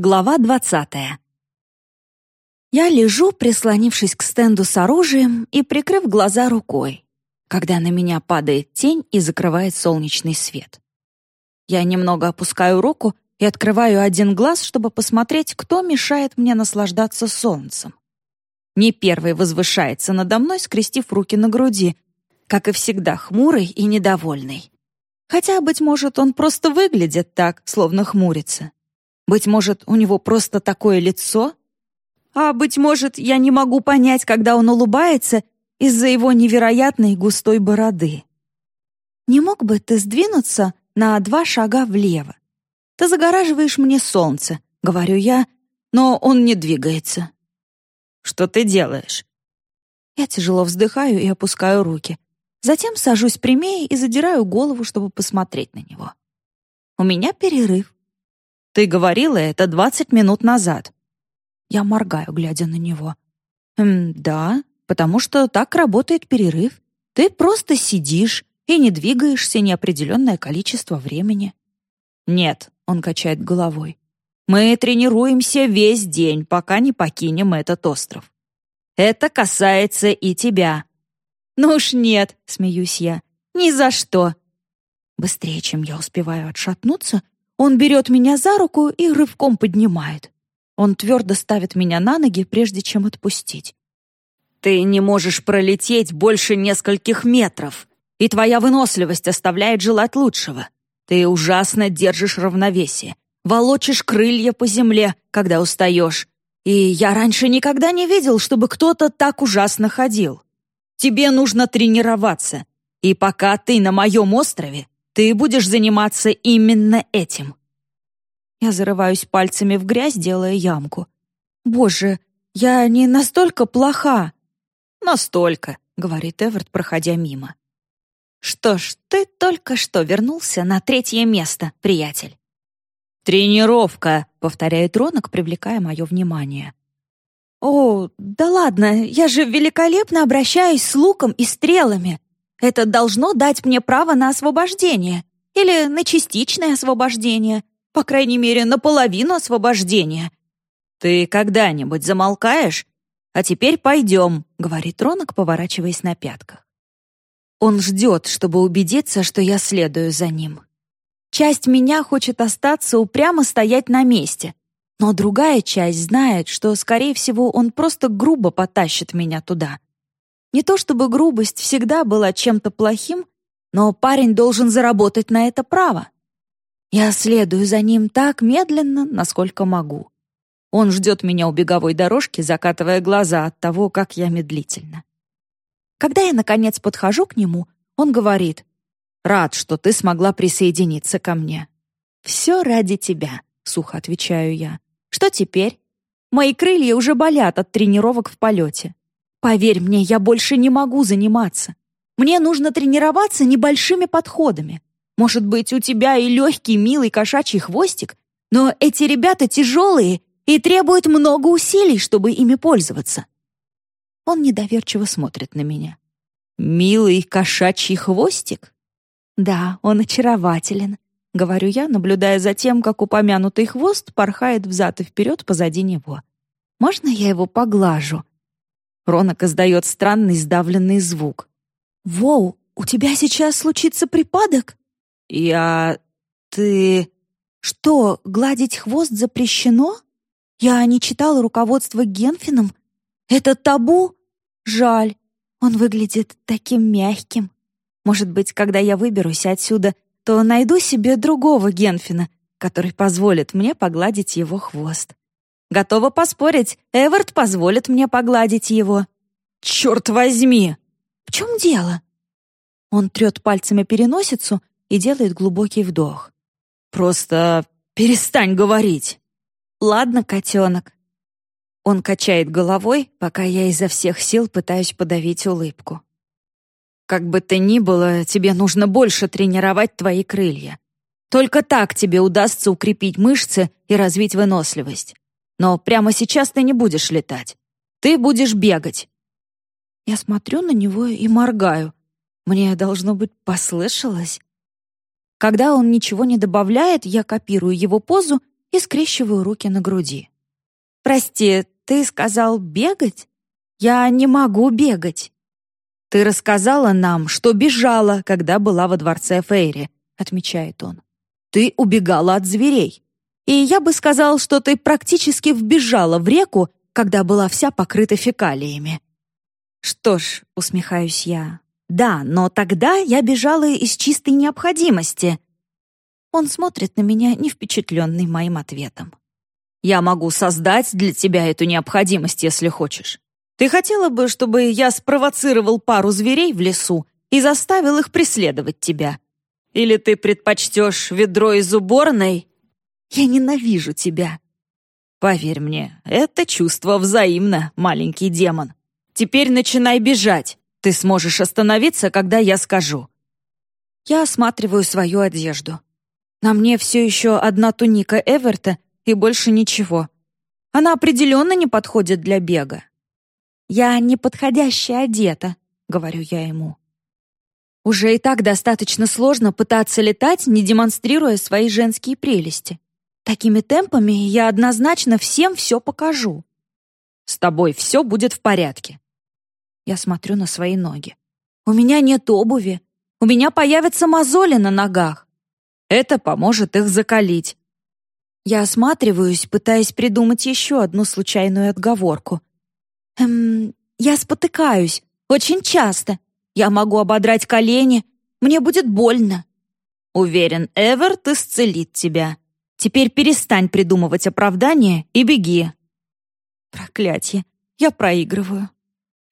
Глава двадцатая. Я лежу, прислонившись к стенду с оружием и прикрыв глаза рукой, когда на меня падает тень и закрывает солнечный свет. Я немного опускаю руку и открываю один глаз, чтобы посмотреть, кто мешает мне наслаждаться солнцем. Не первый возвышается надо мной, скрестив руки на груди, как и всегда хмурый и недовольный. Хотя, быть может, он просто выглядит так, словно хмурится. Быть может, у него просто такое лицо? А, быть может, я не могу понять, когда он улыбается из-за его невероятной густой бороды. Не мог бы ты сдвинуться на два шага влево? Ты загораживаешь мне солнце, говорю я, но он не двигается. Что ты делаешь? Я тяжело вздыхаю и опускаю руки. Затем сажусь прямее и задираю голову, чтобы посмотреть на него. У меня перерыв. Ты говорила это двадцать минут назад». Я моргаю, глядя на него. «Эм, да, потому что так работает перерыв. Ты просто сидишь и не двигаешься неопределенное количество времени». «Нет», — он качает головой. «Мы тренируемся весь день, пока не покинем этот остров. Это касается и тебя». «Ну уж нет», — смеюсь я, — «ни за что». Быстрее, чем я успеваю отшатнуться, он берет меня за руку и рывком поднимает. Он твердо ставит меня на ноги, прежде чем отпустить. «Ты не можешь пролететь больше нескольких метров, и твоя выносливость оставляет желать лучшего. Ты ужасно держишь равновесие, волочишь крылья по земле, когда устаешь. И я раньше никогда не видел, чтобы кто-то так ужасно ходил. Тебе нужно тренироваться, и пока ты на моем острове, ты будешь заниматься именно этим. Я зарываюсь пальцами в грязь, делая ямку. Боже, я не настолько плоха. Настолько, говорит Эверт, проходя мимо. Что ж, ты только что вернулся на третье место, приятель. «Тренировка», — повторяет Ронок, привлекая мое внимание. «О, да ладно, я же великолепно обращаюсь с луком и стрелами. Это должно дать мне право на освобождение. Или на частичное освобождение. По крайней мере, на половину освобождения. «Ты когда-нибудь замолкаешь? А теперь пойдем», — говорит Ронок, поворачиваясь на пятках. Он ждет, чтобы убедиться, что я следую за ним. Часть меня хочет остаться упрямо стоять на месте, но другая часть знает, что, скорее всего, он просто грубо потащит меня туда. Не то чтобы грубость всегда была чем-то плохим, но парень должен заработать на это право. Я следую за ним так медленно, насколько могу. Он ждет меня у беговой дорожки, закатывая глаза от того, как я медлительно. Когда я, наконец, подхожу к нему, он говорит, «Рад, что ты смогла присоединиться ко мне». «Все ради тебя», — сухо отвечаю я. «Что теперь? Мои крылья уже болят от тренировок в полете. Поверь мне, я больше не могу заниматься. Мне нужно тренироваться небольшими подходами. Может быть, у тебя и легкий, милый кошачий хвостик, но эти ребята тяжелые и требуют много усилий, чтобы ими пользоваться. Он недоверчиво смотрит на меня. «Милый кошачий хвостик?» «Да, он очарователен», — говорю я, наблюдая за тем, как упомянутый хвост порхает взад и вперед позади него. «Можно я его поглажу?» Ронок издает странный сдавленный звук. «Воу, у тебя сейчас случится припадок?» «Я... ты...» «Что, гладить хвост запрещено? Я не читала руководство Генфином. Это табу? Жаль, он выглядит таким мягким. Может быть, когда я выберусь отсюда, то найду себе другого Генфина, который позволит мне погладить его хвост. Готова поспорить, Эверт позволит мне погладить его. Черт возьми! В чем дело? Он трет пальцами переносицу и делает глубокий вдох. Просто перестань говорить. Ладно, котенок. Он качает головой, пока я изо всех сил пытаюсь подавить улыбку. Как бы то ни было, тебе нужно больше тренировать твои крылья. Только так тебе удастся укрепить мышцы и развить выносливость. Но прямо сейчас ты не будешь летать. Ты будешь бегать». Я смотрю на него и моргаю. Мне, должно быть, послышалось. Когда он ничего не добавляет, я копирую его позу и скрещиваю руки на груди. «Прости, ты сказал бегать? Я не могу бегать». «Ты рассказала нам, что бежала, когда была во дворце Фейри», — отмечает он. «Ты убегала от зверей. И я бы сказал, что ты практически вбежала в реку, когда была вся покрыта фекалиями». «Что ж», — усмехаюсь я, — «да, но тогда я бежала из чистой необходимости». Он смотрит на меня, не впечатленный моим ответом. «Я могу создать для тебя эту необходимость, если хочешь. Ты хотела бы, чтобы я спровоцировал пару зверей в лесу и заставил их преследовать тебя? Или ты предпочтешь ведро из уборной? Я ненавижу тебя. Поверь мне, это чувство взаимно, маленький демон. Теперь начинай бежать. Ты сможешь остановиться, когда я скажу. Я осматриваю свою одежду. На мне все еще одна туника Эверта и больше ничего. Она определенно не подходит для бега. «Я неподходяще одета», — говорю я ему. Уже и так достаточно сложно пытаться летать, не демонстрируя свои женские прелести. Такими темпами я однозначно всем все покажу. С тобой все будет в порядке. Я смотрю на свои ноги. У меня нет обуви. У меня появятся мозоли на ногах. Это поможет их закалить. Я осматриваюсь, пытаясь придумать еще одну случайную отговорку. Эм, я спотыкаюсь. Очень часто. Я могу ободрать колени. Мне будет больно. Уверен, Эверт исцелит тебя. Теперь перестань придумывать оправдания и беги. Проклятье. Я проигрываю.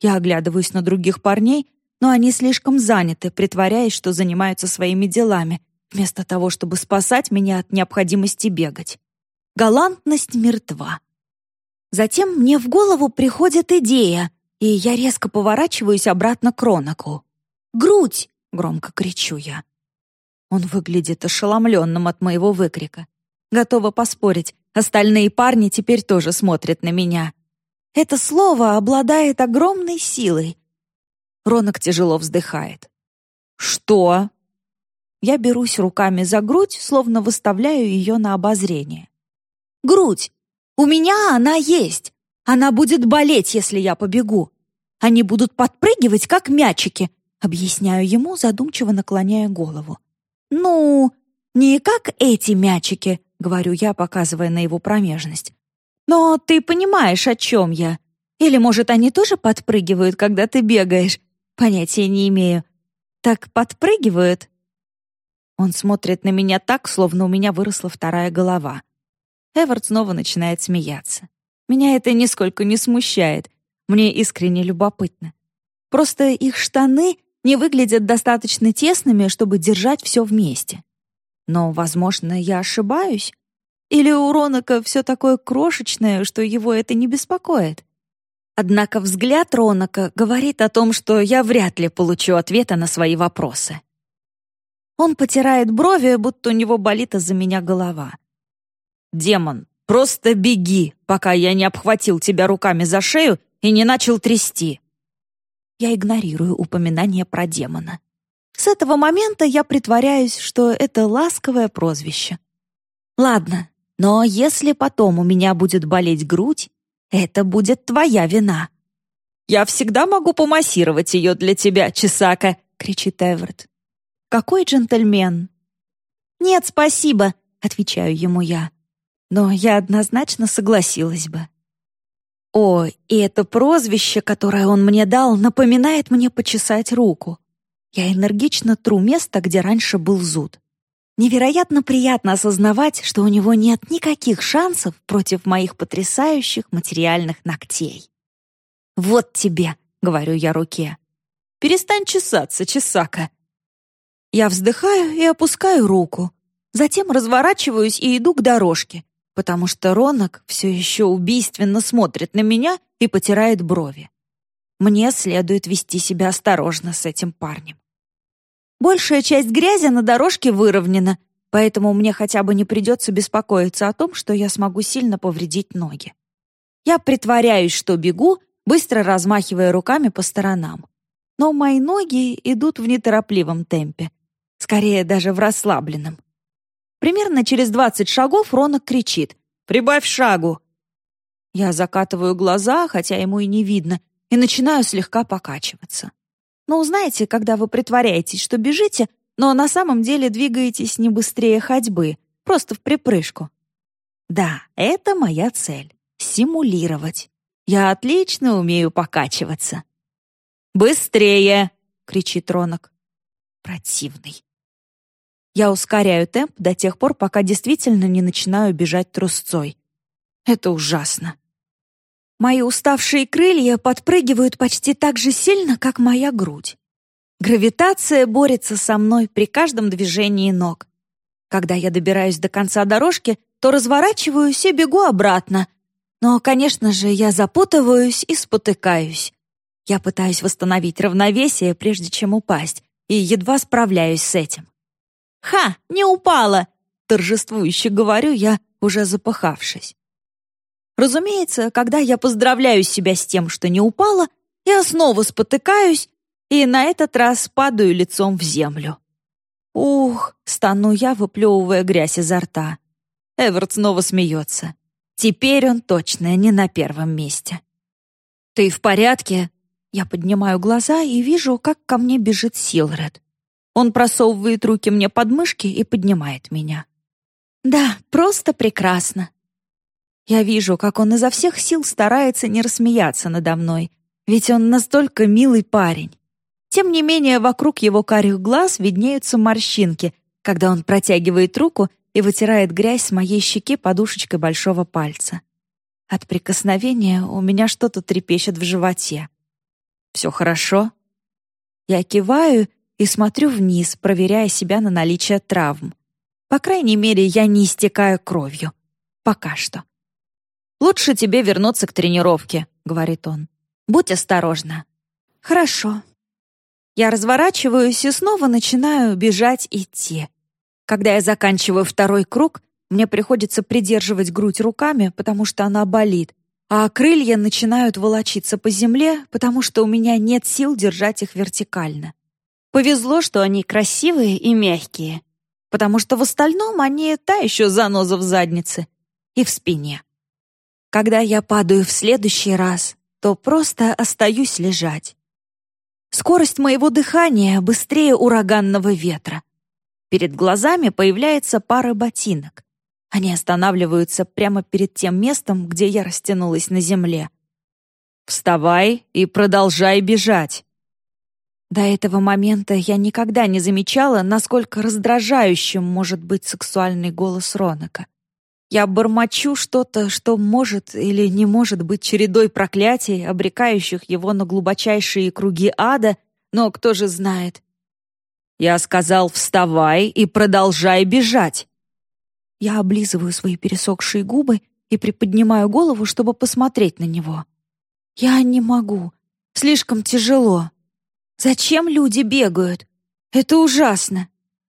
Я оглядываюсь на других парней, но они слишком заняты, притворяясь, что занимаются своими делами, вместо того, чтобы спасать меня от необходимости бегать. Галантность мертва. Затем мне в голову приходит идея, и я резко поворачиваюсь обратно к Ронаку. «Грудь!» — громко кричу я. Он выглядит ошеломленным от моего выкрика. Готова поспорить, остальные парни теперь тоже смотрят на меня. Это слово обладает огромной силой. Ронок тяжело вздыхает. «Что?» Я берусь руками за грудь, словно выставляю ее на обозрение. «Грудь! У меня она есть. Она будет болеть, если я побегу. Они будут подпрыгивать, как мячики, объясняю ему, задумчиво наклоняя голову. Ну, не как эти мячики, говорю я, показывая на его промежность. Но ты понимаешь, о чем я. Или, может, они тоже подпрыгивают, когда ты бегаешь? Понятия не имею. Так подпрыгивают? Он смотрит на меня так, словно у меня выросла вторая голова. Эвард снова начинает смеяться. Меня это нисколько не смущает. Мне искренне любопытно. Просто их штаны не выглядят достаточно тесными, чтобы держать все вместе. Но, возможно, я ошибаюсь. Или у Ронака все такое крошечное, что его это не беспокоит. Однако взгляд Ронака говорит о том, что я вряд ли получу ответа на свои вопросы. Он потирает брови, будто у него болит из-за меня голова. «Демон, просто беги, пока я не обхватил тебя руками за шею и не начал трясти». Я игнорирую упоминание про демона. С этого момента я притворяюсь, что это ласковое прозвище. Ладно, но если потом у меня будет болеть грудь, это будет твоя вина. «Я всегда могу помассировать ее для тебя, Чесака!» — кричит Эверт. «Какой джентльмен!» «Нет, спасибо!» — отвечаю ему я но я однозначно согласилась бы. О, и это прозвище, которое он мне дал, напоминает мне почесать руку. Я энергично тру место, где раньше был зуд. Невероятно приятно осознавать, что у него нет никаких шансов против моих потрясающих материальных ногтей. «Вот тебе», — говорю я руке. «Перестань чесаться, чесака». Я вздыхаю и опускаю руку. Затем разворачиваюсь и иду к дорожке, потому что Ронок все еще убийственно смотрит на меня и потирает брови. Мне следует вести себя осторожно с этим парнем. Большая часть грязи на дорожке выровнена, поэтому мне хотя бы не придется беспокоиться о том, что я смогу сильно повредить ноги. Я притворяюсь, что бегу, быстро размахивая руками по сторонам. Но мои ноги идут в неторопливом темпе, скорее даже в расслабленном. Примерно через 20 шагов Ронок кричит «Прибавь шагу!». Я закатываю глаза, хотя ему и не видно, и начинаю слегка покачиваться. Ну, знаете, когда вы притворяетесь, что бежите, но на самом деле двигаетесь не быстрее ходьбы, просто в припрыжку. Да, это моя цель — симулировать. Я отлично умею покачиваться. «Быстрее!» — кричит Ронок. Противный. Я ускоряю темп до тех пор, пока действительно не начинаю бежать трусцой. Это ужасно. Мои уставшие крылья подпрыгивают почти так же сильно, как моя грудь. Гравитация борется со мной при каждом движении ног. Когда я добираюсь до конца дорожки, то разворачиваюсь и бегу обратно. Но, конечно же, я запутываюсь и спотыкаюсь. Я пытаюсь восстановить равновесие, прежде чем упасть, и едва справляюсь с этим. «Ха, не упала!» — торжествующе говорю я, уже запыхавшись. Разумеется, когда я поздравляю себя с тем, что не упала, я снова спотыкаюсь и на этот раз падаю лицом в землю. «Ух!» — стану я, выплевывая грязь изо рта. Эверт снова смеется. Теперь он точно не на первом месте. «Ты в порядке?» Я поднимаю глаза и вижу, как ко мне бежит Силред. Он просовывает руки мне под мышки и поднимает меня. «Да, просто прекрасно. Я вижу, как он изо всех сил старается не рассмеяться надо мной, ведь он настолько милый парень. Тем не менее, вокруг его карих глаз виднеются морщинки, когда он протягивает руку и вытирает грязь с моей щеки подушечкой большого пальца. От прикосновения у меня что-то трепещет в животе. «Все хорошо?» Я киваю и смотрю вниз, проверяя себя на наличие травм. По крайней мере, я не истекаю кровью. Пока что. «Лучше тебе вернуться к тренировке», — говорит он. «Будь осторожна». «Хорошо». Я разворачиваюсь и снова начинаю бежать идти. Когда я заканчиваю второй круг, мне приходится придерживать грудь руками, потому что она болит, а крылья начинают волочиться по земле, потому что у меня нет сил держать их вертикально. Повезло, что они красивые и мягкие, потому что в остальном они та еще заноза в заднице и в спине. Когда я падаю в следующий раз, то просто остаюсь лежать. Скорость моего дыхания быстрее ураганного ветра. Перед глазами появляется пара ботинок. Они останавливаются прямо перед тем местом, где я растянулась на земле. «Вставай и продолжай бежать!» До этого момента я никогда не замечала, насколько раздражающим может быть сексуальный голос Ронака. Я бормочу что-то, что может или не может быть чередой проклятий, обрекающих его на глубочайшие круги ада, но кто же знает. Я сказал «вставай и продолжай бежать». Я облизываю свои пересохшие губы и приподнимаю голову, чтобы посмотреть на него. Я не могу. Слишком тяжело. Зачем люди бегают? Это ужасно.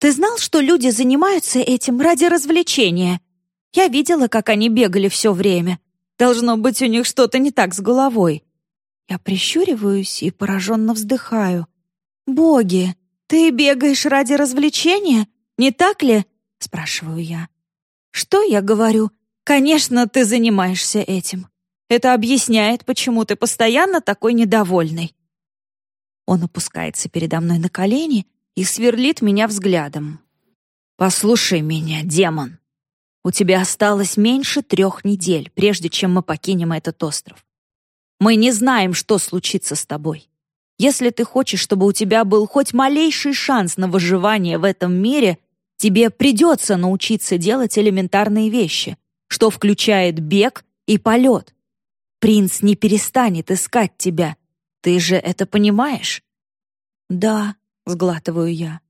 Ты знал, что люди занимаются этим ради развлечения? Я видела, как они бегали все время. Должно быть, у них что-то не так с головой. Я прищуриваюсь и пораженно вздыхаю. «Боги, ты бегаешь ради развлечения, не так ли?» — спрашиваю я. «Что я говорю? Конечно, ты занимаешься этим. Это объясняет, почему ты постоянно такой недовольный». Он опускается передо мной на колени и сверлит меня взглядом. «Послушай меня, демон. У тебя осталось меньше трех недель, прежде чем мы покинем этот остров. Мы не знаем, что случится с тобой. Если ты хочешь, чтобы у тебя был хоть малейший шанс на выживание в этом мире, тебе придется научиться делать элементарные вещи, что включает бег и полет. Принц не перестанет искать тебя. Ты же это понимаешь? Да, сглатываю я.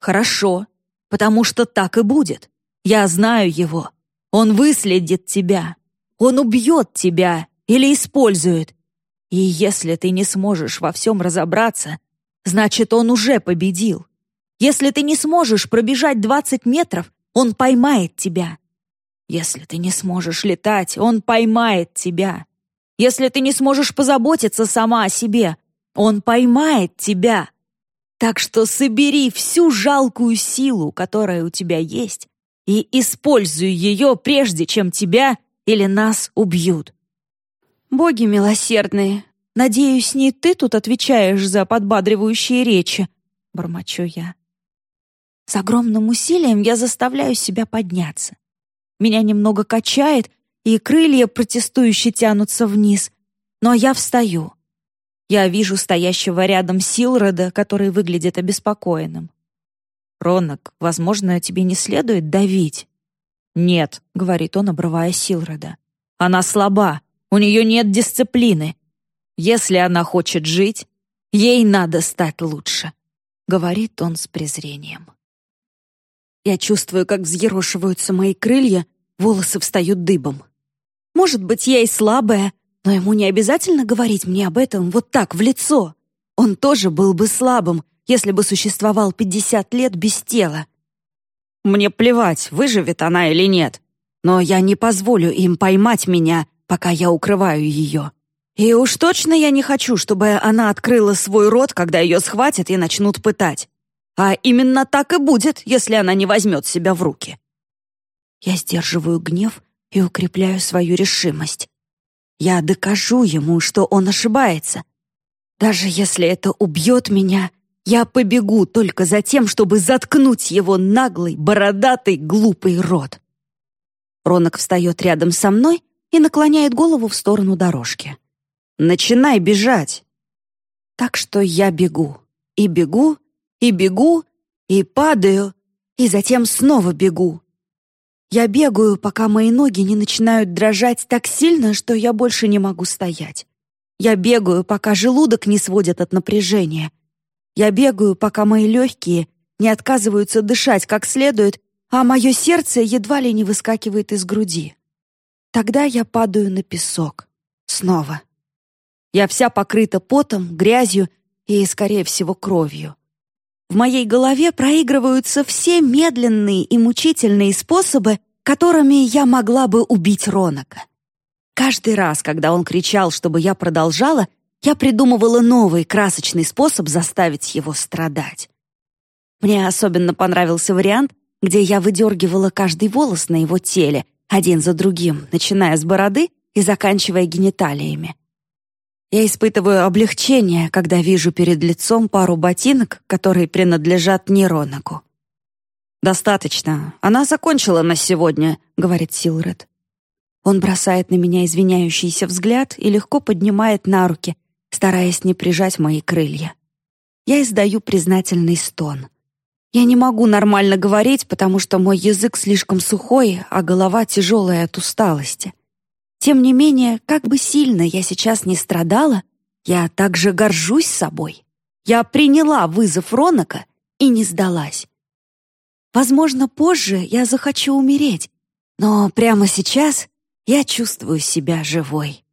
Хорошо, потому что так и будет. Я знаю его. Он выследит тебя. Он убьет тебя или использует. И если ты не сможешь во всем разобраться, значит, он уже победил. Если ты не сможешь пробежать 20 метров, он поймает тебя. Если ты не сможешь летать, он поймает тебя. Если ты не сможешь позаботиться сама о себе, он поймает тебя. Так что собери всю жалкую силу, которая у тебя есть, и использую ее, прежде чем тебя или нас убьют. Боги милосердные, надеюсь, не ты тут отвечаешь за подбадривающие речи, бормочу я. С огромным усилием я заставляю себя подняться. Меня немного качает, и крылья протестующе тянутся вниз, но я встаю. Я вижу стоящего рядом Силрода, который выглядит обеспокоенным. «Ронок, возможно, тебе не следует давить?» «Нет», — говорит он, обрывая Силрода. «Она слаба, у нее нет дисциплины. Если она хочет жить, ей надо стать лучше», — говорит он с презрением. Я чувствую, как взъерошиваются мои крылья, волосы встают дыбом. Может быть, я и слабая, но ему не обязательно говорить мне об этом вот так, в лицо. Он тоже был бы слабым, если бы существовал 50 лет без тела. Мне плевать, выживет она или нет. Но я не позволю им поймать меня, пока я укрываю ее. И уж точно я не хочу, чтобы она открыла свой рот, когда ее схватят и начнут пытать. А именно так и будет, если она не возьмет себя в руки. Я сдерживаю гнев и укрепляю свою решимость. Я докажу ему, что он ошибается. Даже если это убьет меня, я побегу только за тем, чтобы заткнуть его наглый, бородатый, глупый рот. Ронок встает рядом со мной и наклоняет голову в сторону дорожки. «Начинай бежать!» Так что я бегу. И бегу, и бегу, и падаю, и затем снова бегу. Я бегаю, пока мои ноги не начинают дрожать так сильно, что я больше не могу стоять. Я бегаю, пока желудок не сводит от напряжения. Я бегаю, пока мои легкие не отказываются дышать как следует, а мое сердце едва ли не выскакивает из груди. Тогда я падаю на песок. Снова. Я вся покрыта потом, грязью и, скорее всего, кровью. В моей голове проигрываются все медленные и мучительные способы, которыми я могла бы убить Ронака. Каждый раз, когда он кричал, чтобы я продолжала, я придумывала новый красочный способ заставить его страдать. Мне особенно понравился вариант, где я выдергивала каждый волос на его теле, один за другим, начиная с бороды и заканчивая гениталиями. Я испытываю облегчение, когда вижу перед лицом пару ботинок, которые принадлежат Неронаку. «Достаточно. Она закончила на сегодня», — говорит Силред. Он бросает на меня извиняющийся взгляд и легко поднимает на руки, стараясь не прижать мои крылья. Я издаю признательный стон. Я не могу нормально говорить, потому что мой язык слишком сухой, а голова тяжелая от усталости. Тем не менее, как бы сильно я сейчас не страдала, я также горжусь собой. Я приняла вызов Ронака и не сдалась. Возможно, позже я захочу умереть, но прямо сейчас я чувствую себя живой.